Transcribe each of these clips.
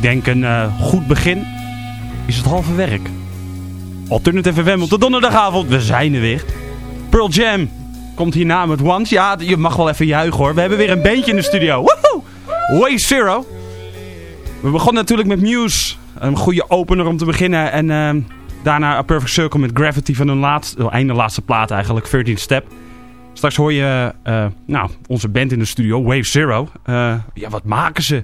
denk een uh, goed begin is het halve werk. Alternative FM op de donderdagavond. We zijn er weer. Pearl Jam komt hierna met Once. Ja, je mag wel even juichen hoor. We hebben weer een bandje in de studio. Woehoe! Way Zero. We begonnen natuurlijk met Muse. Een goede opener om te beginnen. En uh, daarna Perfect Circle met Gravity van hun laatste, oh, einde laatste plaat eigenlijk. 13 Step. Straks hoor je uh, nou, onze band in de studio, Wave Zero. ja, wat maken ze?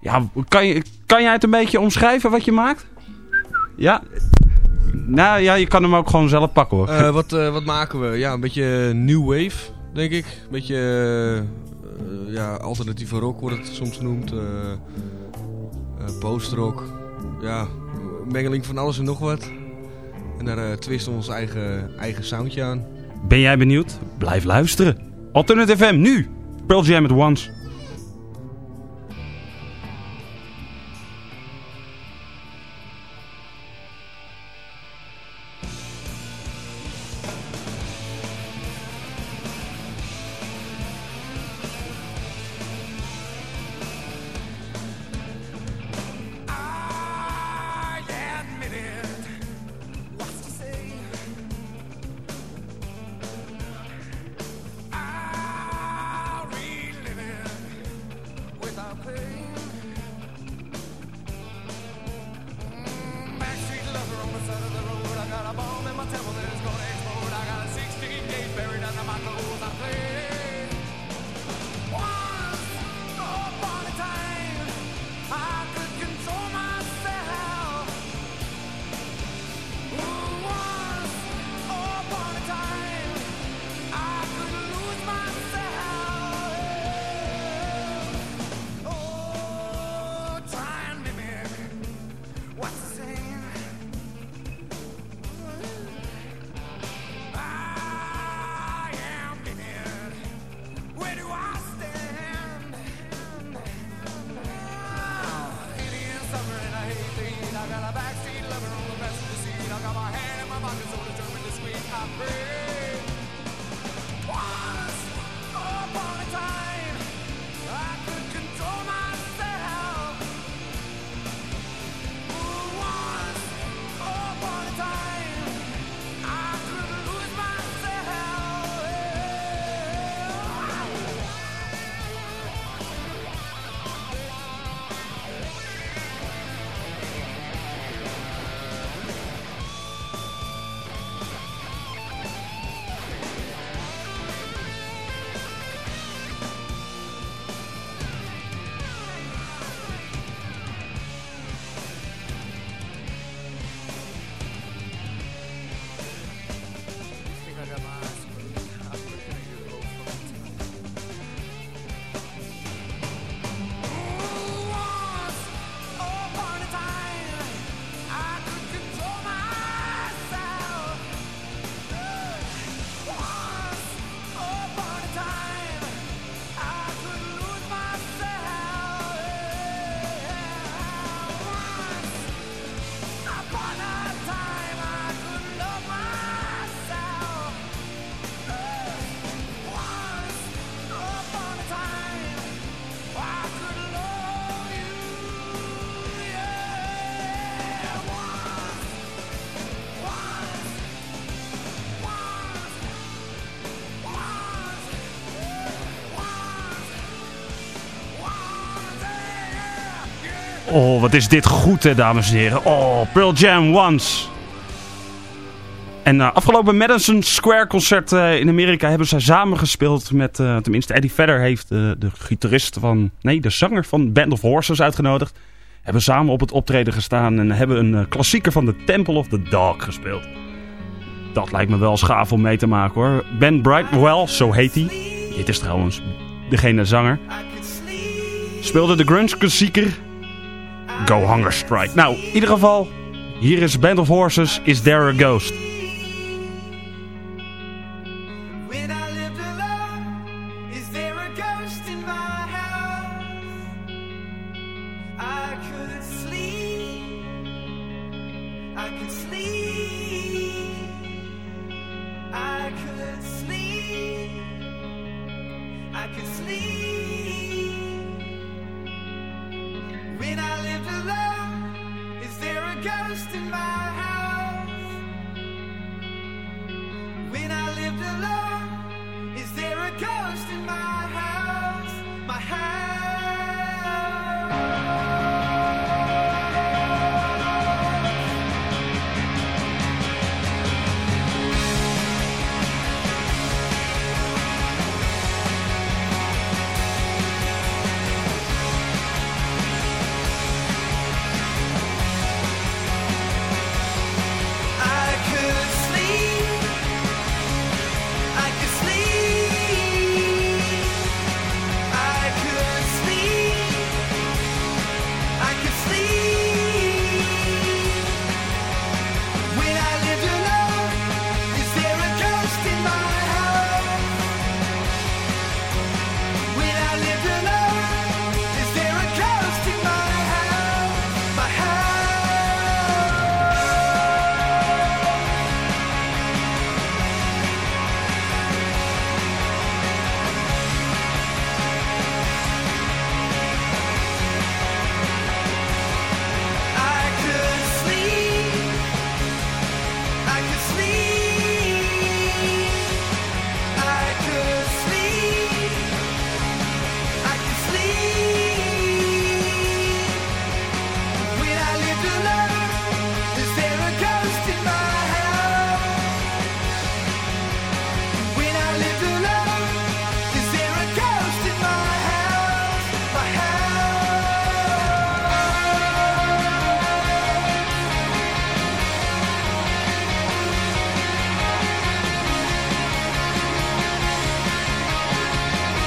Ja, kan, je, kan jij het een beetje omschrijven wat je maakt? Ja? Nou ja, je kan hem ook gewoon zelf pakken hoor. Uh, wat, uh, wat maken we? Ja, een beetje new wave, denk ik. Een beetje uh, ja, alternatieve rock wordt het soms genoemd. postrock. Ja, mengeling van alles en nog wat. En daar twisten we ons eigen, eigen soundje aan. Ben jij benieuwd? Blijf luisteren. Alternative FM nu. Pearl Jam at Once. Oh, wat is dit goed, hè, dames en heren. Oh, Pearl Jam Once. En uh, afgelopen Madison Square concert uh, in Amerika hebben zij samengespeeld met, uh, tenminste Eddie Vedder heeft de gitarist van, nee de zanger van Band of Horses uitgenodigd. Hebben samen op het optreden gestaan en hebben een klassieker van de Temple of the Dog gespeeld. Dat lijkt me wel schaaf om mee te maken hoor. Ben Brightwell, zo heet hij. Dit is trouwens degene zanger. Speelde de grunge klassieker Go Hunger Strike. Nou, in ieder geval, hier is Band of Horses, Is There a Ghost?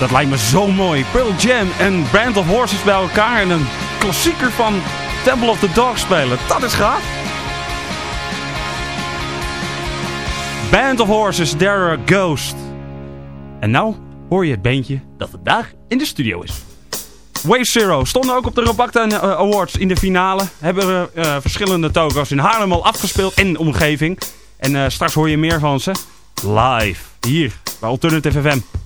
Dat lijkt me zo mooi. Pearl Jam en Band of Horses bij elkaar en een klassieker van Temple of the Dog spelen. Dat is gaaf. Band of Horses, There are Ghost. En nou hoor je het beentje dat vandaag in de studio is. Wave Zero stonden ook op de Robacta eh, Awards in de finale. Hebben we uh, verschillende toko's in Haarlem al afgespeeld en omgeving. En straks hoor je meer van ze live hier bij Alternative FM.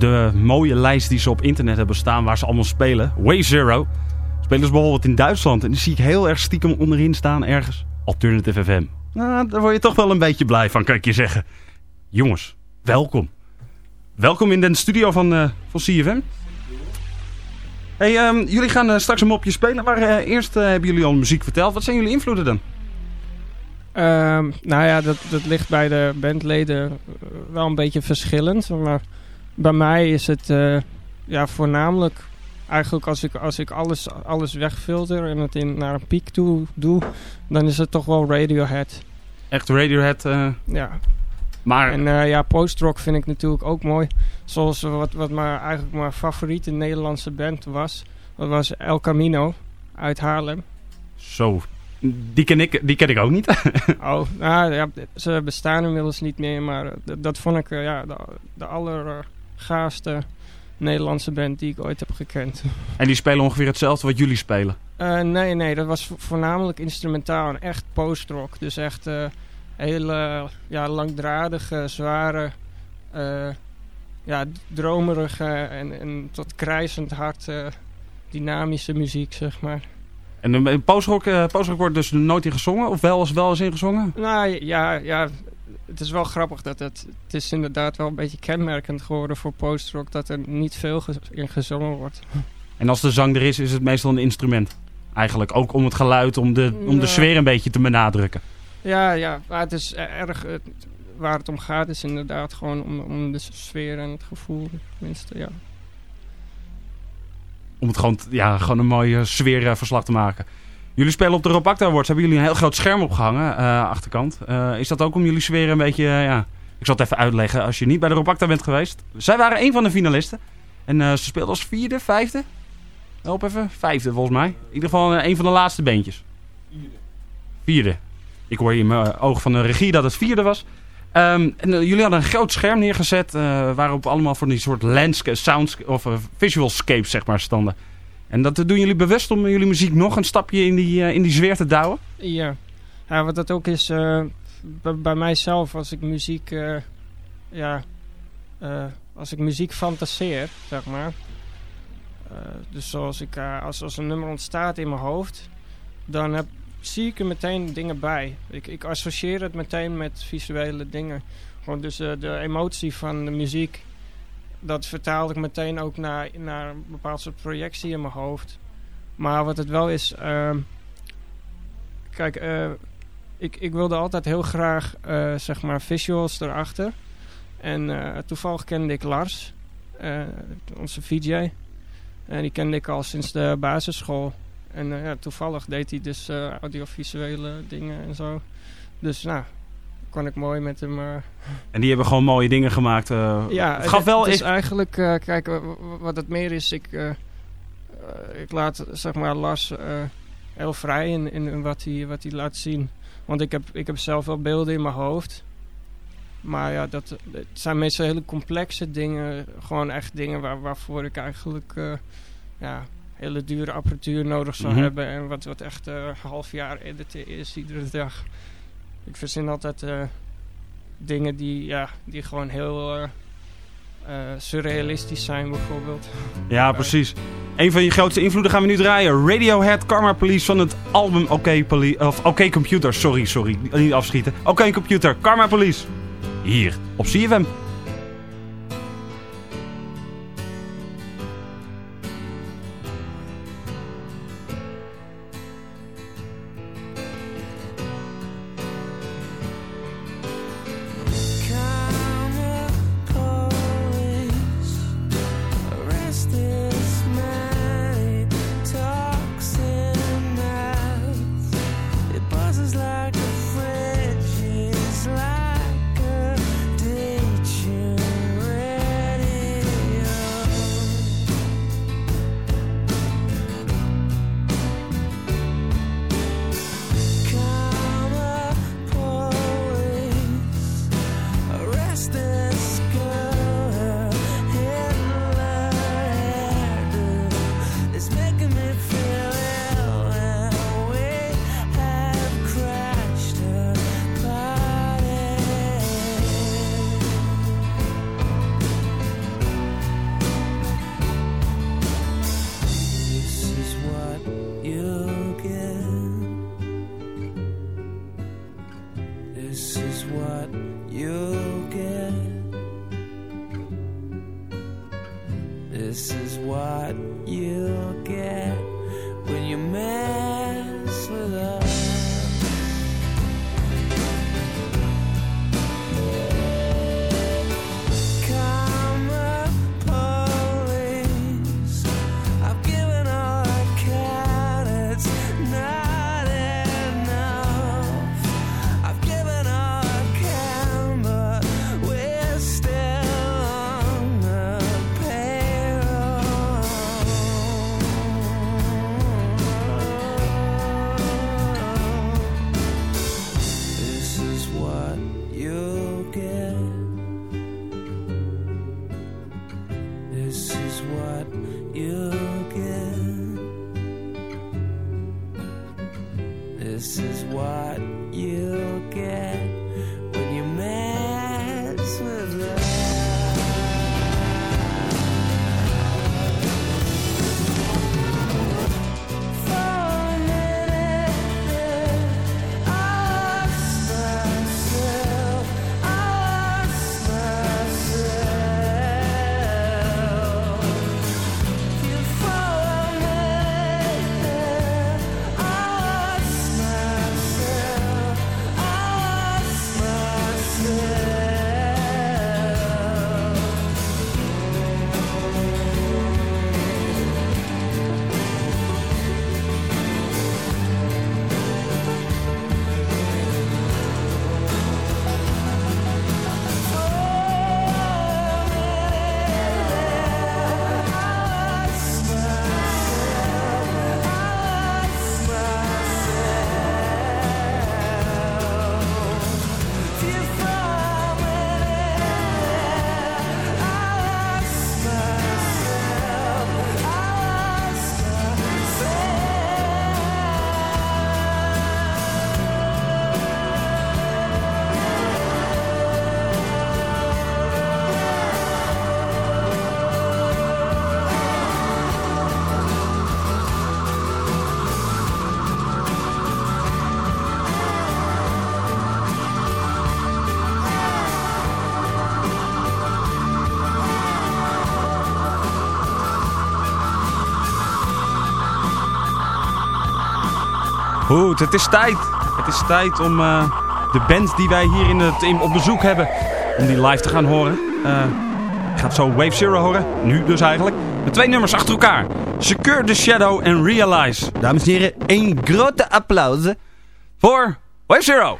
De mooie lijst die ze op internet hebben staan waar ze allemaal spelen. Way Zero. Spelen ze bijvoorbeeld in Duitsland. En die zie ik heel erg stiekem onderin staan ergens. Alternative FM. Nou, daar word je toch wel een beetje blij van, kan ik je zeggen. Jongens, welkom. Welkom in de studio van, uh, van CFM. Hey, ehm, jullie gaan uh, straks een mopje spelen. Maar uh, eerst hebben jullie al muziek verteld. Wat zijn jullie invloeden dan? Um, nou ja, dat, dat ligt bij de bandleden wel een beetje verschillend. Maar bij mij is het ja, voornamelijk eigenlijk als ik, als ik alles, alles wegfilter en het in, naar een piek toe doe, dan is het toch wel Radiohead. Echt Radiohead? Ja. Maar... En uh, ja, postrock vind ik natuurlijk ook mooi. Zoals wat, wat maar eigenlijk mijn favoriete Nederlandse band was. Dat was El Camino uit Haarlem. Zo, die ken ik, die ken ik ook niet. oh, nou ja, ze bestaan inmiddels niet meer. Maar dat vond ik ja, de, de allergaafste Nederlandse band die ik ooit heb gekend. En die spelen ongeveer hetzelfde wat jullie spelen? Uh, nee, nee, dat was voornamelijk instrumentaal en echt postrock. Dus echt hele ja, langdradige, zware, uh, ja, dromerige en, en tot krijzend hard uh, dynamische muziek, zeg maar. En postrock, uh, wordt dus nooit in gezongen? Of wel eens, wel eens in gezongen? Nou ja, ja, het is wel grappig dat het... Het is inderdaad wel een beetje kenmerkend geworden voor postrock... dat er niet veel in gezongen wordt. En als de zang er is, is het meestal een instrument? Eigenlijk ook om het geluid, om de, om de sfeer een beetje te benadrukken? Ja, ja, maar het is erg... waar het om gaat is inderdaad gewoon om, om de sfeer en het gevoel. Tenminste, ja. Om het gewoon, ja, gewoon een mooie sfeerverslag te maken. Jullie spelen op de Robacta Awards. Hebben jullie een heel groot scherm opgehangen, uh, achterkant. Uh, is dat ook om jullie sfeer een beetje... Uh, ja, ik zal het even uitleggen als je niet bij de Robacta bent geweest. Zij waren een van de finalisten. En ze speelden als vierde, vijfde? Help even. Vijfde volgens mij. In ieder geval een van de laatste beentjes. Vierde. Vierde. Ik hoor in mijn oog van de regie dat het vierde was. Um, en, uh, jullie hadden een groot scherm neergezet uh, waarop allemaal van die soort landscape, sounds of uh, visualscapes zeg maar standen. En dat doen jullie bewust om jullie muziek nog een stapje in die, in die te douwen? Ja. ja, wat dat ook is bij, bij mijzelf als ik muziek, ja, als ik muziek fantaseer, zeg maar. dus zoals ik, als, als een nummer ontstaat in mijn hoofd, dan heb, zie ik er meteen dingen bij. Ik, ik associeer het meteen met visuele dingen. Gewoon dus uh, de emotie van de muziek, dat vertaal ik meteen ook naar, naar een bepaald soort projectie in mijn hoofd. Maar wat het wel is, uh, kijk, uh, ik, ik wilde altijd heel graag, uh, zeg maar, visuals erachter. En toevallig kende ik Lars, onze VJ. En die kende ik al sinds de basisschool. En ja, toevallig deed hij dus audiovisuele dingen en zo. Dus nou, kon ik mooi met hem... Uh... En die hebben gewoon mooie dingen gemaakt. ja, het gaf wel... Het is eigenlijk, kijk, wat het meer is, ik, ik laat zeg maar Lars heel vrij in, in wat, hij, wat hij laat zien. Want ik heb, ik heb zelf wel beelden in mijn hoofd. Maar ja, dat, het zijn meestal hele complexe dingen. Gewoon echt dingen waar, waarvoor ik eigenlijk... ja, hele dure apparatuur nodig zou Mhm. hebben. En wat, wat echt eh, een half jaar editen is iedere dag. Ik verzin altijd eh, dingen die, ja, die gewoon heel eh, eh, surrealistisch zijn bijvoorbeeld. Ja, precies. Een van je grootste invloeden gaan we nu draaien. Radiohead Karma Police van het album Oké Poli- of Oké Computer. Sorry, sorry. Niet afschieten. Oké Computer, Karma Police. Hier, op CFM. Goed, het is tijd. Het is tijd om eh, de band die wij hier in het, in, op bezoek hebben, om die live te gaan horen. Je gaat zo Wave Zero horen, nu dus eigenlijk. Met twee nummers achter elkaar. Secure the Shadow en Realize. Dames en heren, een grote applaus voor Wave Zero.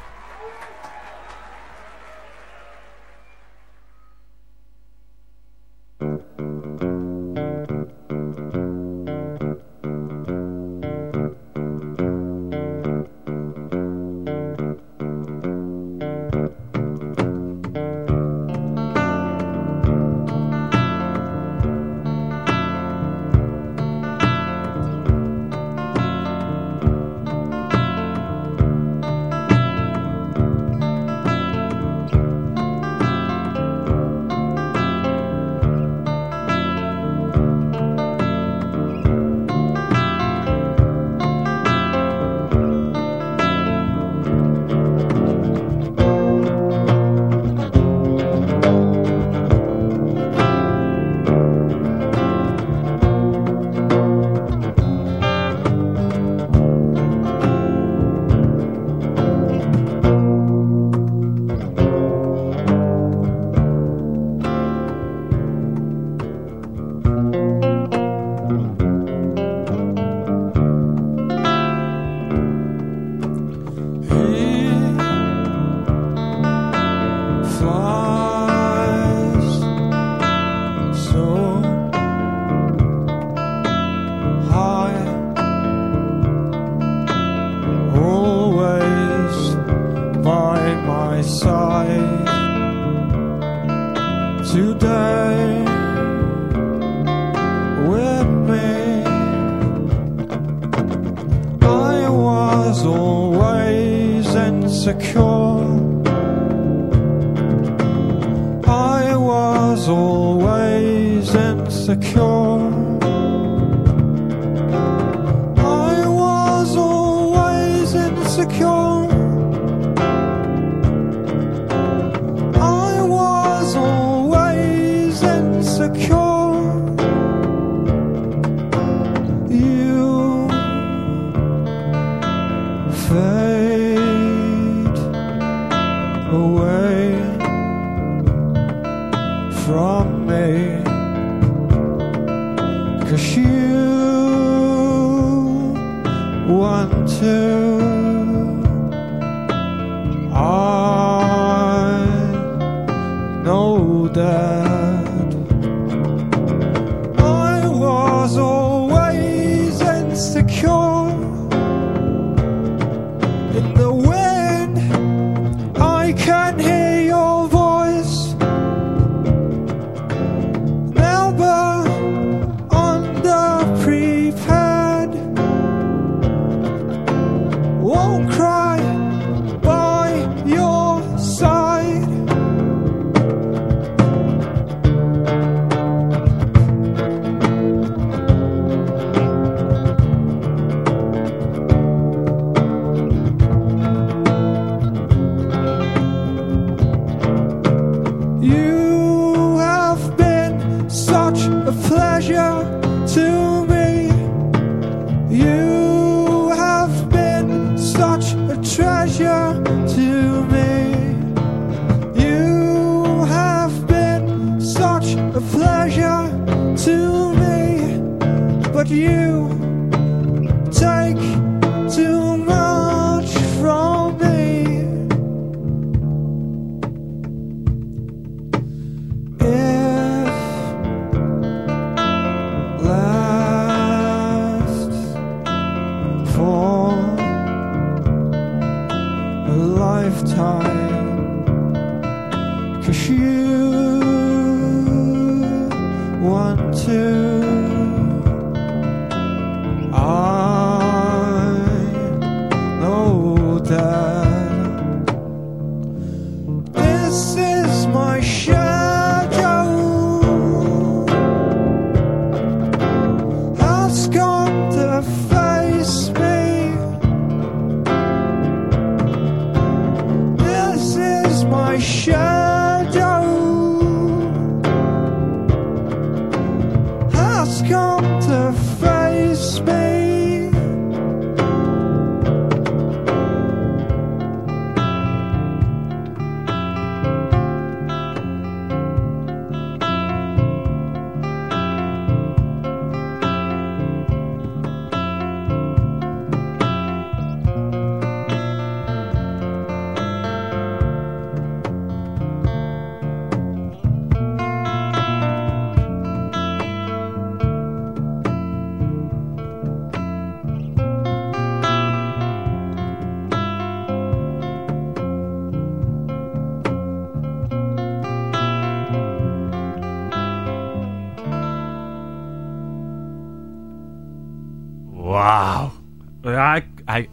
secure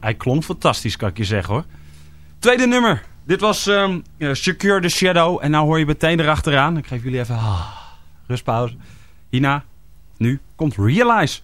hij klonk fantastisch, kan ik je zeggen hoor. Tweede nummer. Dit was ehm, eh, Secure the Shadow. En nou hoor je meteen erachteraan. Ik geef jullie even ah, rustpauze. Hierna, nu, komt Realize.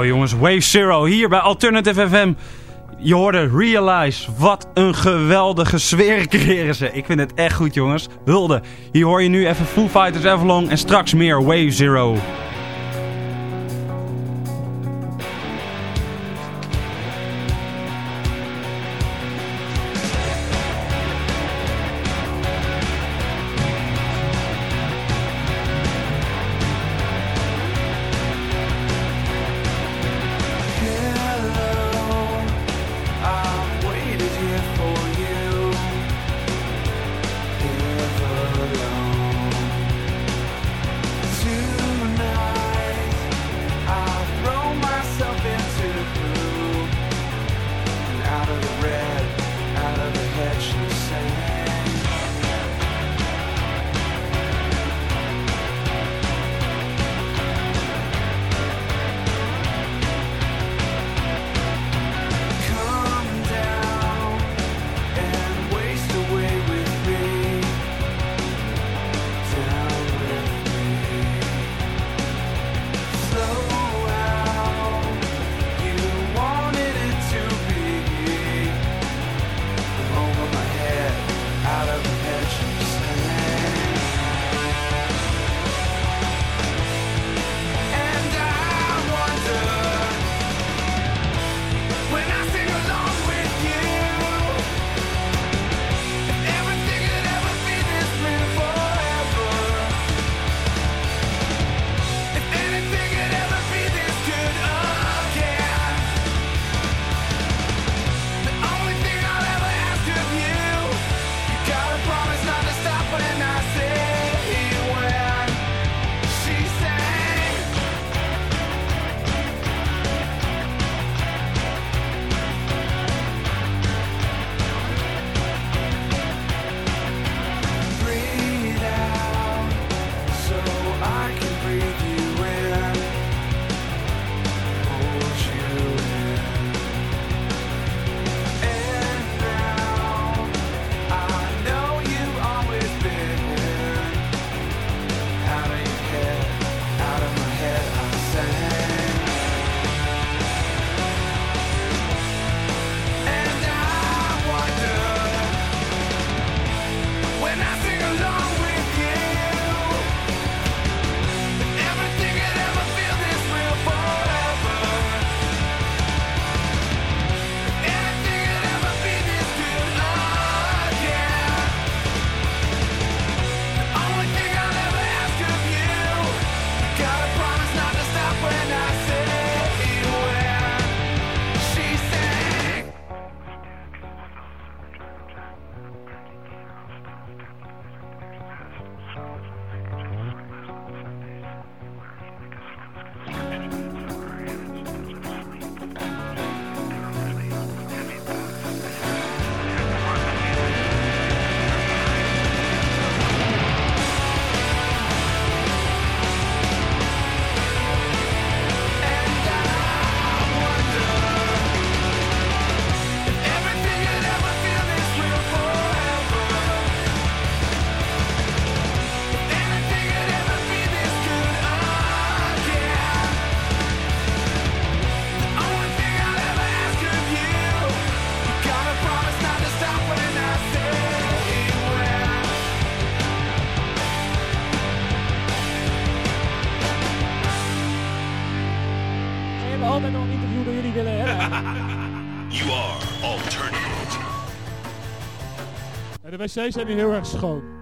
Wauw jongens, Wave Zero hier bij Alternative FM. Je hoorde Realize. Wat een geweldige sfeer creëren ze. Ik vind het echt goed jongens. Hulde. Hier hoor je nu even Foo Fighters Everlong en straks meer Wave Zero. Van jullie willen hebben. You are alternative. En de wc's zijn hier heel erg schoon.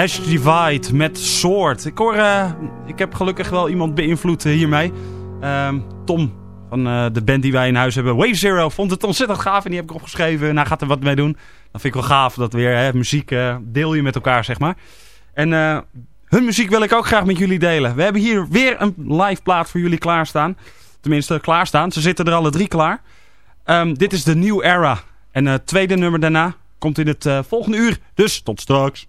Ash Divide met Sword. Ik hoor, eh, ik heb gelukkig wel iemand beïnvloed hiermee. Ehm, Tom van eh, de band die wij in huis hebben. Wave Zero vond het ontzettend gaaf en die heb ik opgeschreven. En hij gaat er wat mee doen. Dat vind ik wel gaaf dat weer hè, muziek eh, deel je met elkaar, zeg maar. En hun muziek wil ik ook graag met jullie delen. We hebben hier weer een live plaat voor jullie klaarstaan. Tenminste, klaarstaan. Ze zitten er alle drie klaar. Ehm, dit is de New Era. En het tweede nummer daarna komt in het volgende uur. Dus tot straks.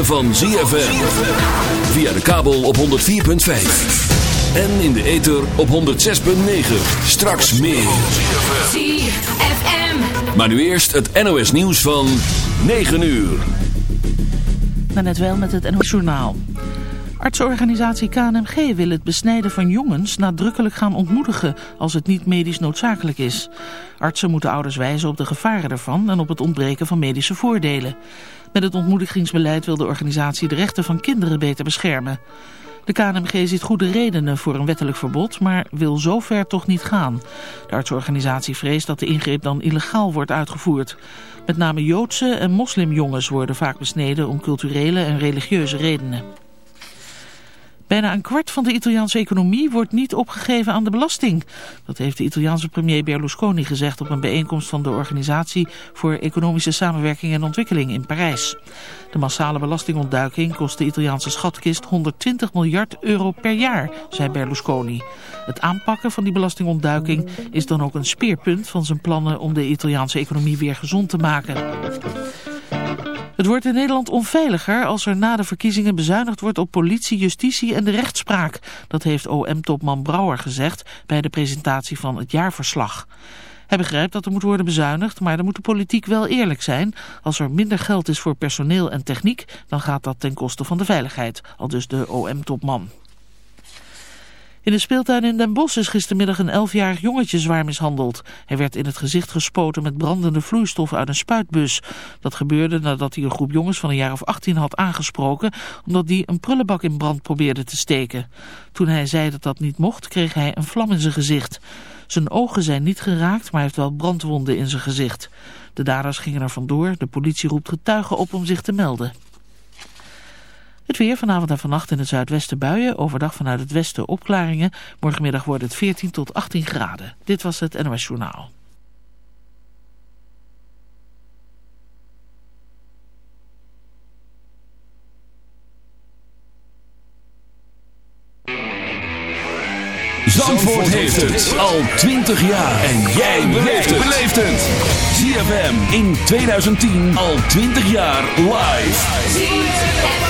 ritme van ZFM. Via de kabel op 104.5. En in de ether op 106.9. Straks meer. ZFM. Maar nu eerst het NOS nieuws van 9 uur. net wel met het NOS Journaal. Artsorganisatie KNMG wil het besnijden van jongens nadrukkelijk gaan ontmoedigen als het niet medisch noodzakelijk is. Artsen moeten ouders wijzen op de gevaren ervan en op het ontbreken van medische voordelen. Met het ontmoedigingsbeleid wil de organisatie de rechten van kinderen beter beschermen. De KNMG ziet goede redenen voor een wettelijk verbod, maar wil zover toch niet gaan. De artsorganisatie vreest dat de ingreep dan illegaal wordt uitgevoerd. Met name Joodse en moslimjongens worden vaak besneden om culturele en religieuze redenen. Bijna een kwart van de Italiaanse economie wordt niet opgegeven aan de belasting. Dat heeft de Italiaanse premier Berlusconi gezegd op een bijeenkomst van de Organisatie voor Economische Samenwerking en Ontwikkeling in Parijs. De massale belastingontduiking kost de Italiaanse schatkist 120 miljard euro per jaar, zei Berlusconi. Het aanpakken van die belastingontduiking is dan ook een speerpunt van zijn plannen om de Italiaanse economie weer gezond te maken. Het wordt in Nederland onveiliger als er na de verkiezingen bezuinigd wordt op politie, justitie en de rechtspraak. Dat heeft OM-topman Brouwer gezegd bij de presentatie van het jaarverslag. Hij begrijpt dat er moet worden bezuinigd, maar dan moet de politiek wel eerlijk zijn. Als er minder geld is voor personeel en techniek, dan gaat dat ten koste van de veiligheid, al dus de OM-topman. In de speeltuin in Den Bosch is gistermiddag een 11-jarig jongetje zwaar mishandeld. Hij werd in het gezicht gespoten met brandende vloeistof uit een spuitbus. Dat gebeurde nadat hij een groep jongens van een jaar of 18 had aangesproken... omdat die een prullenbak in brand probeerde te steken. Toen hij zei dat dat niet mocht, kreeg hij een vlam in zijn gezicht. Zijn ogen zijn niet geraakt, maar hij heeft wel brandwonden in zijn gezicht. De daders gingen er vandoor. De politie roept getuigen op om zich te melden. Het weer vanavond en vannacht in het zuidwesten buien. Overdag vanuit het westen opklaringen. Morgenmiddag wordt het 14 tot 18 graden. Dit was het NOS Journaal. Zandvoort heeft het al 20 jaar. En jij beleeft het. ZFM in 2010 al 20 jaar live.